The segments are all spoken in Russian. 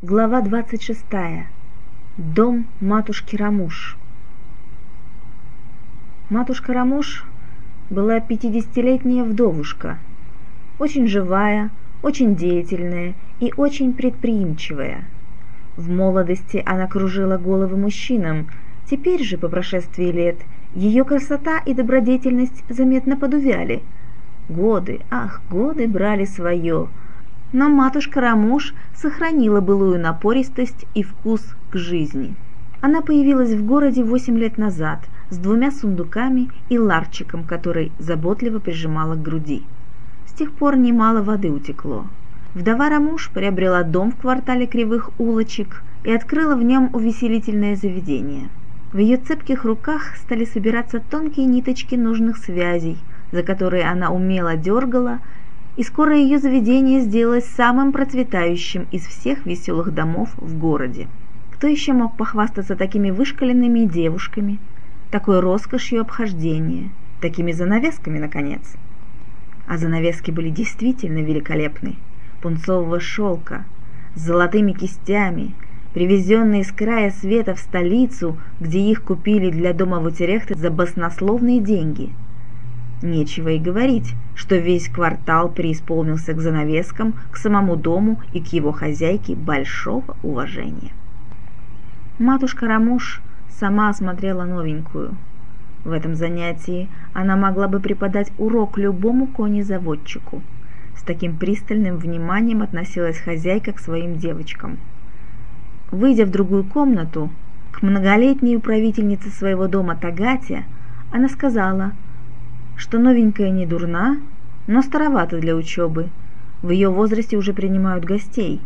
Глава 26. Дом матушки Рамуш. Матушка Рамуш была пятидесятилетняя вдовушка, очень живая, очень деятельная и очень предприимчивая. В молодости она кружила головы мужчинам, теперь же, по прошествии лет, ее красота и добродетельность заметно подувяли. Годы, ах, годы брали свое – но матушка Рамуш сохранила былую напористость и вкус к жизни. Она появилась в городе восемь лет назад с двумя сундуками и ларчиком, который заботливо прижимала к груди. С тех пор немало воды утекло. Вдова Рамуш приобрела дом в квартале Кривых Улочек и открыла в нем увеселительное заведение. В ее цепких руках стали собираться тонкие ниточки нужных связей, за которые она умело дергала и скоро ее заведение сделалось самым процветающим из всех веселых домов в городе. Кто еще мог похвастаться такими вышкаленными девушками, такой роскошью обхождения, такими занавесками, наконец? А занавески были действительно великолепны, пунцового шелка, с золотыми кистями, привезенные с края света в столицу, где их купили для дома Вутерехта за баснословные деньги – Нечего и говорить, что весь квартал преисполнился к занавескам, к самому дому и к его хозяйке большого уважения. Матушка Рамуш сама осмотрела новенькую. В этом занятии она могла бы преподать урок любому конезаводчику. С таким пристальным вниманием относилась хозяйка к своим девочкам. Выйдя в другую комнату, к многолетней управительнице своего дома Тагате, она сказала – что новенькая не дурна, но старовата для учебы. В ее возрасте уже принимают гостей.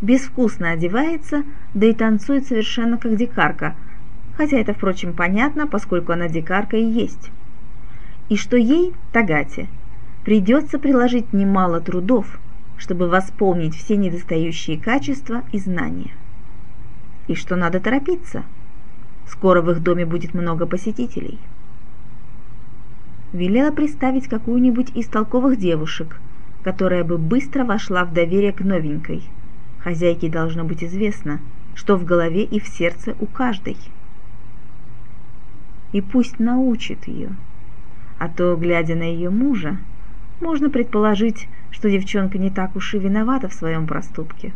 Безвкусно одевается, да и танцует совершенно как дикарка, хотя это, впрочем, понятно, поскольку она дикарка и есть. И что ей, Тагате, придется приложить немало трудов, чтобы восполнить все недостающие качества и знания. И что надо торопиться. Скоро в их доме будет много посетителей велела приставить какую-нибудь из толковых девушек, которая бы быстро вошла в доверие к новенькой. Хозяйке должно быть известно, что в голове и в сердце у каждой. И пусть научит ее. А то, глядя на ее мужа, можно предположить, что девчонка не так уж и виновата в своем проступке.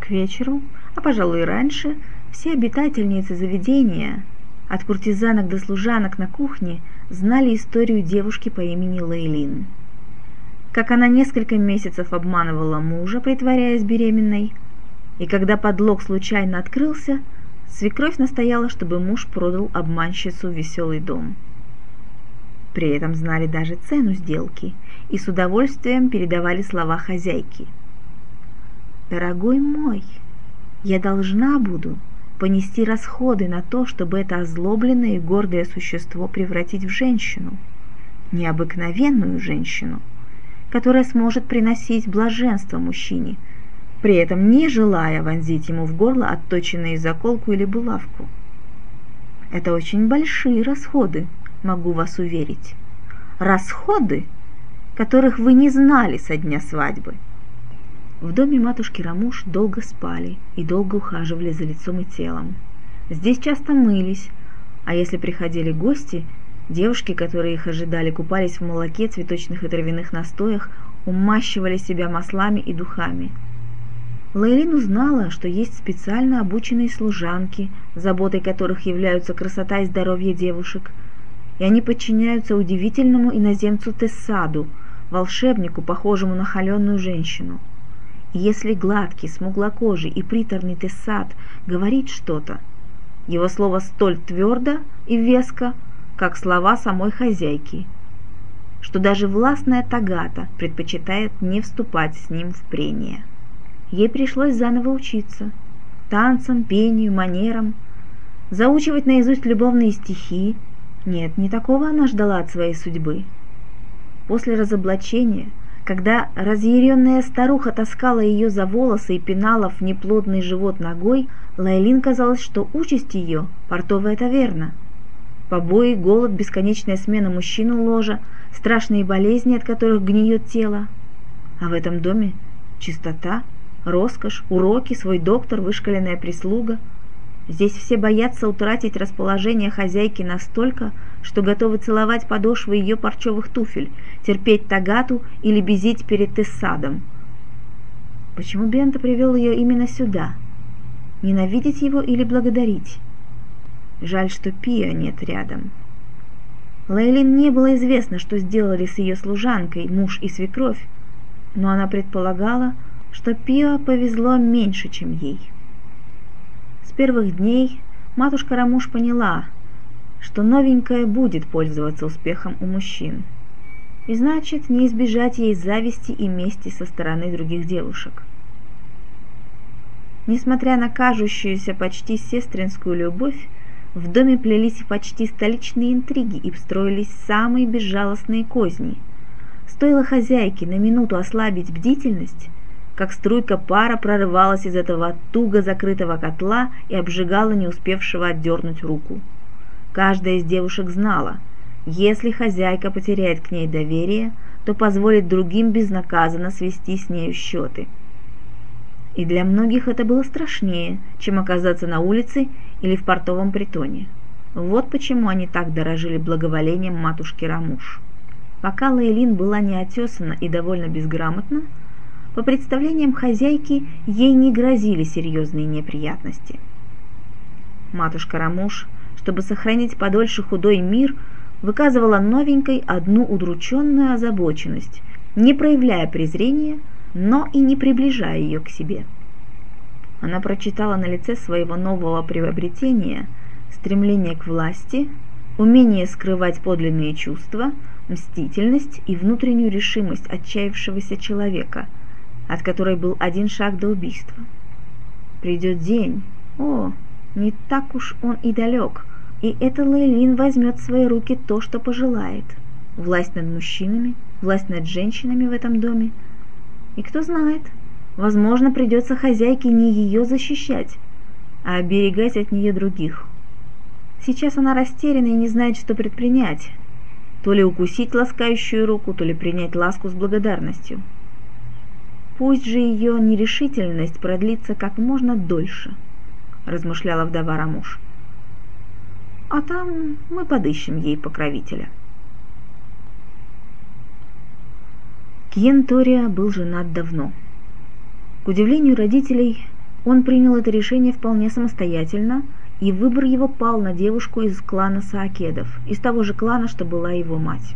К вечеру, а пожалуй и раньше, все обитательницы заведения, от куртизанок до служанок на кухне, знали историю девушки по имени Лейлин. Как она несколько месяцев обманывала мужа, притворяясь беременной, и когда подлог случайно открылся, свекровь настояла, чтобы муж продал обманщицу в веселый дом. При этом знали даже цену сделки и с удовольствием передавали слова хозяйки. «Дорогой мой, я должна буду понести расходы на то, чтобы это озлобленное и гордое существо превратить в женщину, необыкновенную женщину, которая сможет приносить блаженство мужчине, при этом не желая вонзить ему в горло отточенную заколку или булавку. Это очень большие расходы, могу вас уверить. Расходы, которых вы не знали со дня свадьбы. В доме матушки Рамуш долго спали и долго ухаживали за лицом и телом. Здесь часто мылись, а если приходили гости, девушки, которые их ожидали, купались в молоке, цветочных и травяных настоях, умащивали себя маслами и духами. Лейлин узнала, что есть специально обученные служанки, заботой которых являются красота и здоровье девушек, и они подчиняются удивительному иноземцу Тессаду, волшебнику, похожему на холеную женщину – если гладкий, смуглокожий и приторный Тессат говорит что-то, его слово столь твердо и веско, как слова самой хозяйки, что даже властная Тагата предпочитает не вступать с ним в прение. Ей пришлось заново учиться танцам, пению, манерам, заучивать наизусть любовные стихи. Нет, не такого она ждала от своей судьбы. После разоблачения – когда разъяренная старуха таскала ее за волосы и пинала в неплодный живот ногой, Лайлин казалось, что участь ее – портовая таверна. Побои, голод, бесконечная смена мужчину ложа, страшные болезни, от которых гниет тело. А в этом доме чистота, роскошь, уроки, свой доктор, вышкаленная прислуга. Здесь все боятся утратить расположение хозяйки настолько, что готовы целовать подошвы ее парчевых туфель, терпеть тагату или безить перед Тессадом. Почему Бента привел ее именно сюда? Ненавидеть его или благодарить? Жаль, что Пиа нет рядом. Лейлин не было известно, что сделали с ее служанкой муж и свекровь, но она предполагала, что Пиа повезло меньше, чем ей. С первых дней матушка Рамуш поняла, что новенькая будет пользоваться успехом у мужчин, и значит не избежать ей зависти и мести со стороны других девушек. Несмотря на кажущуюся почти сестринскую любовь, в доме плелись почти столичные интриги и строились самые безжалостные козни. Стоило хозяйке на минуту ослабить бдительность, как струйка пара прорывалась из этого туго закрытого котла и обжигала не успевшего отдернуть руку. Каждая из девушек знала, если хозяйка потеряет к ней доверие, то позволит другим безнаказанно свести с нею счеты – и для многих это было страшнее, чем оказаться на улице или в портовом притоне. Вот почему они так дорожили благоволением матушки Рамуш. Пока Лейлин была неотесана и довольно безграмотна, по представлениям хозяйки ей не грозили серьезные неприятности. Матушка Рамуш, чтобы сохранить подольше худой мир, выказывала новенькой одну удрученную озабоченность, не проявляя презрения, но и не приближая ее к себе. Она прочитала на лице своего нового приобретения стремление к власти, умение скрывать подлинные чувства, мстительность и внутреннюю решимость отчаявшегося человека, от которой был один шаг до убийства. Придет день, о, не так уж он и далек, и эта Лейлин возьмет в свои руки то, что пожелает. Власть над мужчинами, власть над женщинами в этом доме – и кто знает, возможно, придется хозяйке не ее защищать, а оберегать от нее других. Сейчас она растеряна и не знает, что предпринять. То ли укусить ласкающую руку, то ли принять ласку с благодарностью. Пусть же ее нерешительность продлится как можно дольше, размышляла вдова Рамуш. А там мы подыщем ей покровителя. Кьен Тория был женат давно. К удивлению родителей, он принял это решение вполне самостоятельно, и выбор его пал на девушку из клана Саакедов, из того же клана, что была его мать.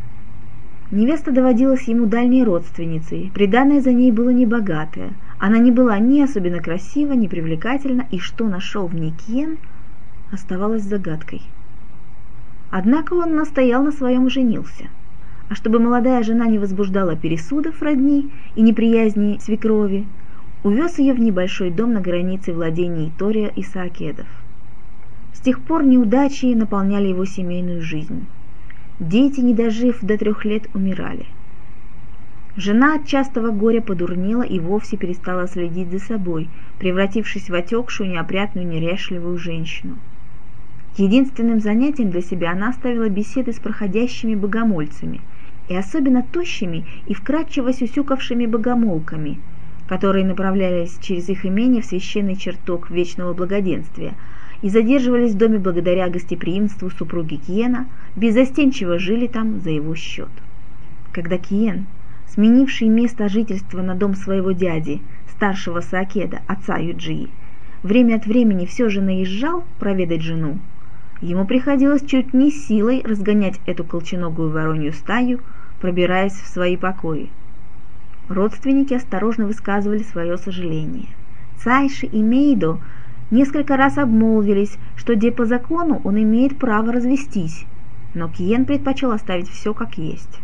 Невеста доводилась ему дальней родственницей, приданное за ней было небогатое, она не была ни особенно красива, ни привлекательна, и что нашел в ней Кьен, оставалось загадкой. Однако он настоял на своем и женился – а чтобы молодая жена не возбуждала пересудов родни и неприязни свекрови, увез ее в небольшой дом на границе владений Тория и Саакедов. С тех пор неудачи наполняли его семейную жизнь. Дети, не дожив до трех лет, умирали. Жена от частого горя подурнела и вовсе перестала следить за собой, превратившись в отекшую, неопрятную, нерешливую женщину. Единственным занятием для себя она оставила беседы с проходящими богомольцами – и особенно тощими и вкрадчиво сюсюкавшими богомолками, которые направлялись через их имение в священный чертог вечного благоденствия и задерживались в доме благодаря гостеприимству супруги Киена, беззастенчиво жили там за его счет. Когда Киен, сменивший место жительства на дом своего дяди, старшего Саакеда, отца Юджии, время от времени все же наезжал проведать жену, ему приходилось чуть не силой разгонять эту колченогую воронью стаю, пробираясь в свои покои. Родственники осторожно высказывали свое сожаление. Цайши и Мейдо несколько раз обмолвились, что где по закону он имеет право развестись, но Киен предпочел оставить все как есть.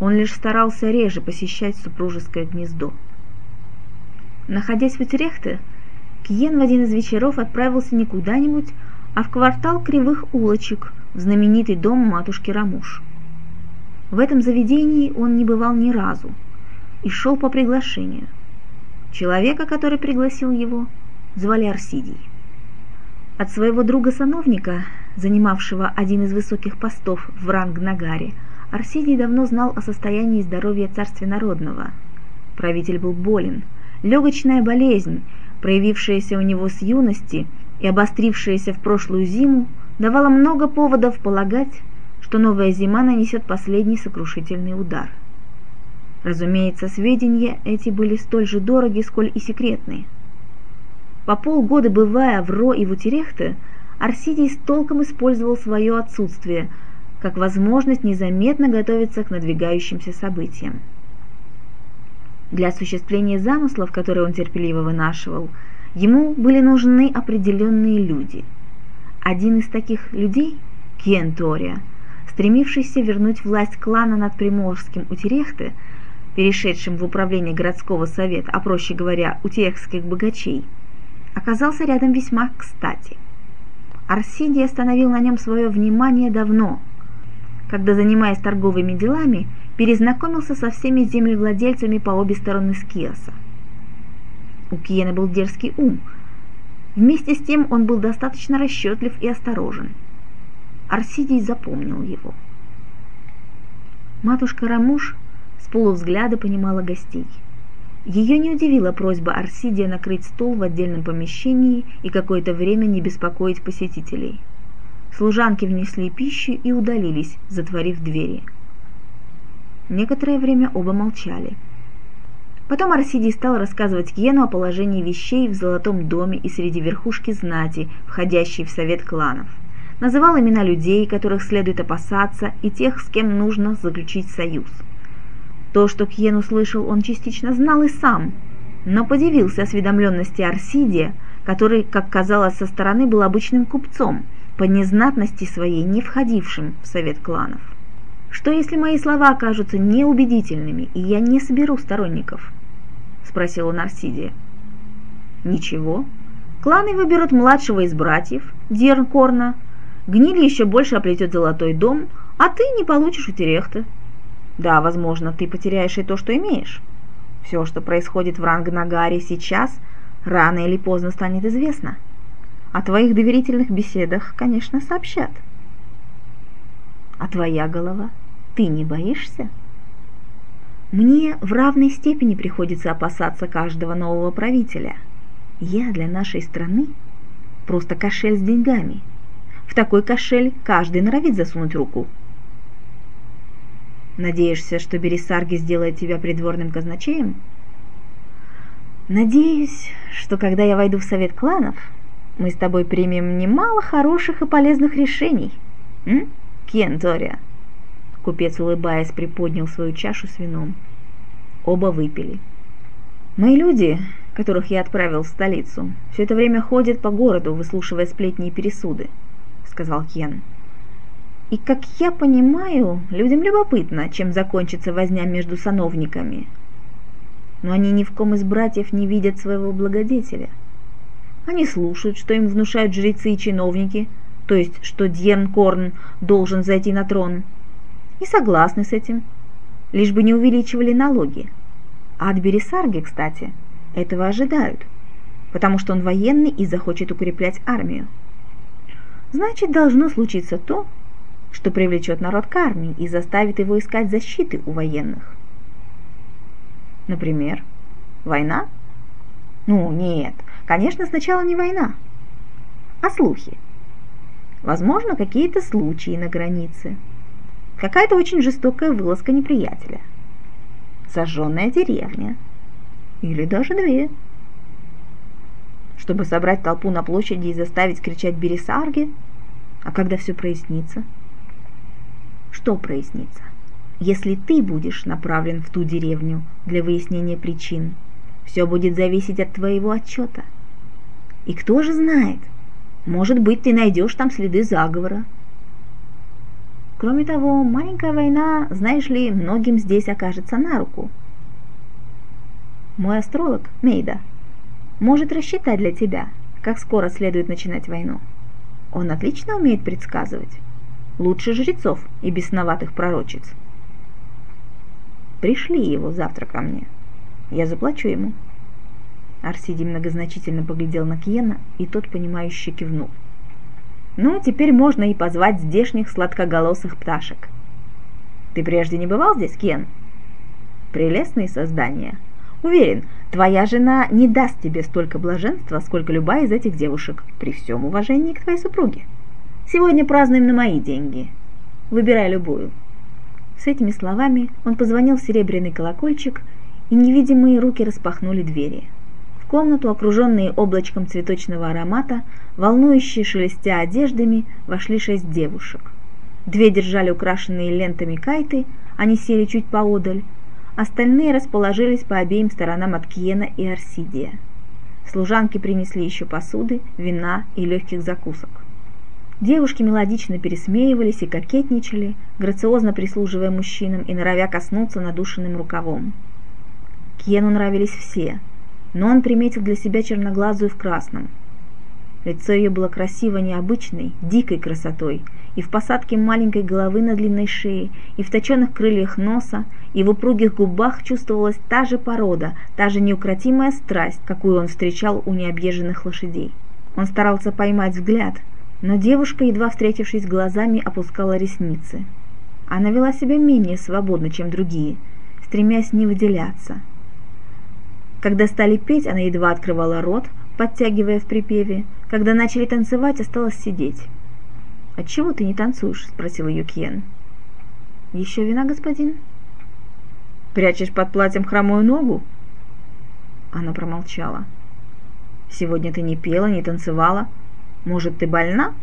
Он лишь старался реже посещать супружеское гнездо. Находясь в Утерехте, Киен в один из вечеров отправился не куда-нибудь, а в квартал кривых улочек, в знаменитый дом матушки Рамуш. В этом заведении он не бывал ни разу и шел по приглашению. Человека, который пригласил его, звали Арсидий. От своего друга-сановника, занимавшего один из высоких постов в Ранг-Нагаре, Арсидий давно знал о состоянии здоровья царствия народного. Правитель был болен, Легочная болезнь, проявившаяся у него с юности и обострившаяся в прошлую зиму, давала много поводов полагать, что новая зима нанесет последний сокрушительный удар. Разумеется, сведения эти были столь же дороги, сколь и секретные. По полгода бывая в Ро и в Утерехте, Арсидий с толком использовал свое отсутствие, как возможность незаметно готовиться к надвигающимся событиям. Для осуществления замыслов, которые он терпеливо вынашивал, ему были нужны определенные люди. Один из таких людей, Кентория, стремившийся вернуть власть клана над Приморским Утерехте, перешедшим в управление городского совета, а проще говоря, утерехских богачей, оказался рядом весьма кстати. Арсидий остановил на нем свое внимание давно, когда, занимаясь торговыми делами, перезнакомился со всеми землевладельцами по обе стороны Скиоса. У Киена был дерзкий ум. Вместе с тем он был достаточно расчетлив и осторожен. Арсидий запомнил его. Матушка Рамуш с полувзгляда понимала гостей. Ее не удивила просьба Арсидия накрыть стол в отдельном помещении и какое-то время не беспокоить посетителей. Служанки внесли пищу и удалились, затворив двери. Некоторое время оба молчали. Потом Арсидий стал рассказывать Кьену о положении вещей в Золотом доме и среди верхушки знати, входящей в совет кланов. Называл имена людей, которых следует опасаться, и тех, с кем нужно заключить союз – то, что Кьен услышал, он частично знал и сам, но подивился осведомленности Арсидия, который, как казалось со стороны, был обычным купцом, по незнатности своей не входившим в совет кланов. «Что, если мои слова окажутся неубедительными, и я не соберу сторонников?» – спросил он Арсидия. «Ничего. Кланы выберут младшего из братьев, Дерн Гнили еще больше оплетет золотой дом, а ты не получишь у. Да, возможно, ты потеряешь и то, что имеешь. Все, что происходит в Рангнагаре сейчас, рано или поздно станет известно. О твоих доверительных беседах, конечно, сообщат. А твоя голова? Ты не боишься? Мне в равной степени приходится опасаться каждого нового правителя. Я для нашей страны просто кошель с деньгами. В такой кошель каждый норовит засунуть руку – Надеешься, что Бересарги сделает тебя придворным казначеем? Надеюсь, что когда я войду в совет кланов, мы с тобой примем немало хороших и полезных решений. М? Кентория. Купец, улыбаясь, приподнял свою чашу с вином. Оба выпили. Мои люди, которых я отправил в столицу, все это время ходят по городу, выслушивая сплетни и пересуды, сказал Кен. И, как я понимаю, людям любопытно, чем закончится возня между сановниками. Но они ни в ком из братьев не видят своего благодетеля. Они слушают, что им внушают жрецы и чиновники, то есть, что Дьерн Корн должен зайти на трон, и согласны с этим, лишь бы не увеличивали налоги. А от Бересарги, кстати, этого ожидают, потому что он военный и захочет укреплять армию. Значит, должно случиться то, что привлечет народ к армии и заставит его искать защиты у военных. Например, война? Ну, нет, конечно, сначала не война, а слухи. Возможно, какие-то случаи на границе. Какая-то очень жестокая вылазка неприятеля. Сожженная деревня. Или даже две. Чтобы собрать толпу на площади и заставить кричать «Бересарги», а когда все прояснится – что прояснится? Если ты будешь направлен в ту деревню для выяснения причин, все будет зависеть от твоего отчета. И кто же знает, может быть, ты найдешь там следы заговора. Кроме того, маленькая война, знаешь ли, многим здесь окажется на руку. Мой астролог, Мейда, может рассчитать для тебя, как скоро следует начинать войну. Он отлично умеет предсказывать лучше жрецов и бесноватых пророчиц. Пришли его завтра ко мне. Я заплачу ему. Арсидий многозначительно поглядел на Кьена, и тот, понимающе кивнул. Ну, теперь можно и позвать здешних сладкоголосых пташек. Ты прежде не бывал здесь, Кен? Прелестные создания. Уверен, Твоя жена не даст тебе столько блаженства, сколько любая из этих девушек, при всем уважении к твоей супруге. Сегодня празднуем на мои деньги. Выбирай любую». С этими словами он позвонил в серебряный колокольчик, и невидимые руки распахнули двери. Комнату, окруженные облачком цветочного аромата, волнующие шелестя одеждами, вошли шесть девушек. Две держали украшенные лентами кайты, они сели чуть поодаль, Остальные расположились по обеим сторонам от Киена и Арсидия. Служанки принесли еще посуды, вина и легких закусок. Девушки мелодично пересмеивались и кокетничали, грациозно прислуживая мужчинам и норовя коснуться надушенным рукавом. Киену нравились все, но он приметил для себя черноглазую в красном. Лицо ее было красиво необычной, дикой красотой, и в посадке маленькой головы на длинной шее, и в точенных крыльях носа, и в упругих губах чувствовалась та же порода, та же неукротимая страсть, какую он встречал у необъезженных лошадей. Он старался поймать взгляд, но девушка, едва встретившись глазами, опускала ресницы. Она вела себя менее свободно, чем другие, стремясь не выделяться. Когда стали петь, она едва открывала рот, подтягивая в припеве. Когда начали танцевать, осталось сидеть. «Отчего ты не танцуешь?» – спросил ее. «Еще вина, господин?» «Прячешь под платьем хромую ногу?» Она промолчала. «Сегодня ты не пела, не танцевала. Может, ты больна?»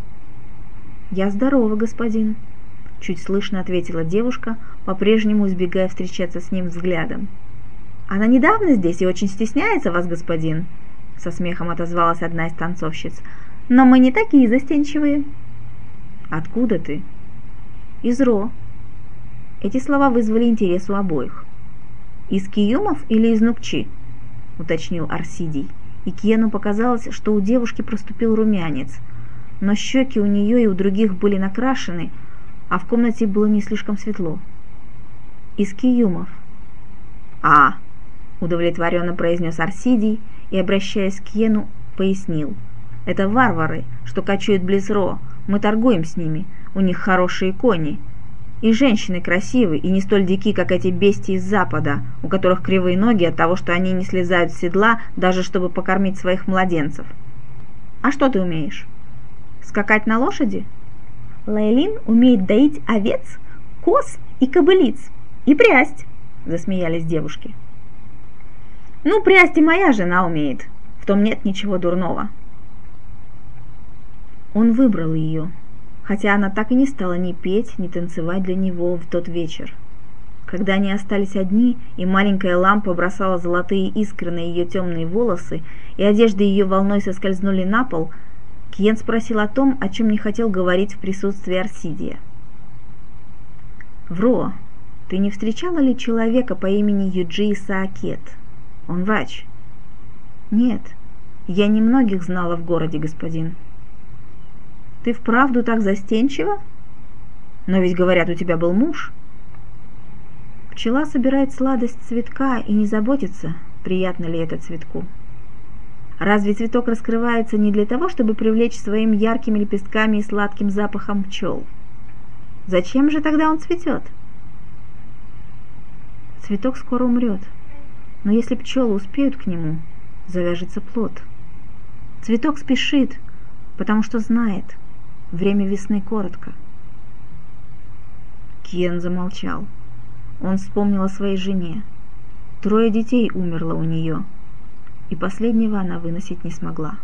«Я здорова, господин», — чуть слышно ответила девушка, по-прежнему избегая встречаться с ним взглядом. «Она недавно здесь и очень стесняется вас, господин», — со смехом отозвалась одна из танцовщиц. «Но мы не такие застенчивые». «Откуда ты?» «Из Ро». Эти слова вызвали интерес у обоих. «Из Киюмов или из Нукчи?» – уточнил Арсидий. И Киену показалось, что у девушки проступил румянец, но щеки у нее и у других были накрашены, а в комнате было не слишком светло. «Из Киюмов». «А!» – удовлетворенно произнес Арсидий и, обращаясь к Йену, пояснил. «Это варвары, что кочуют близ Ро, мы торгуем с ними, у них хорошие кони. И женщины красивые и не столь дики, как эти бестии из Запада, у которых кривые ноги от того, что они не слезают с седла, даже чтобы покормить своих младенцев. А что ты умеешь? Скакать на лошади? Лейлин умеет доить овец, коз и кобылиц, и прясть, засмеялись девушки. Ну, прясть и моя жена умеет, в том нет ничего дурного. Он выбрал ее, хотя она так и не стала ни петь, ни танцевать для него в тот вечер. Когда они остались одни, и маленькая лампа бросала золотые искры на ее темные волосы, и одежды ее волной соскользнули на пол, Киен спросил о том, о чем не хотел говорить в присутствии Арсидия. «Вро, ты не встречала ли человека по имени Юджи Саакет? Он врач?» «Нет, я немногих знала в городе, господин». Ты вправду так застенчива? Но ведь, говорят, у тебя был муж. Пчела собирает сладость цветка и не заботится, приятно ли это цветку. Разве цветок раскрывается не для того, чтобы привлечь своими яркими лепестками и сладким запахом пчел? Зачем же тогда он цветет? Цветок скоро умрет, но если пчелы успеют к нему, завяжется плод. Цветок спешит, потому что знает – Время весны коротко. Кен замолчал. Он вспомнил о своей жене. Трое детей умерло у нее, и последнего она выносить не смогла.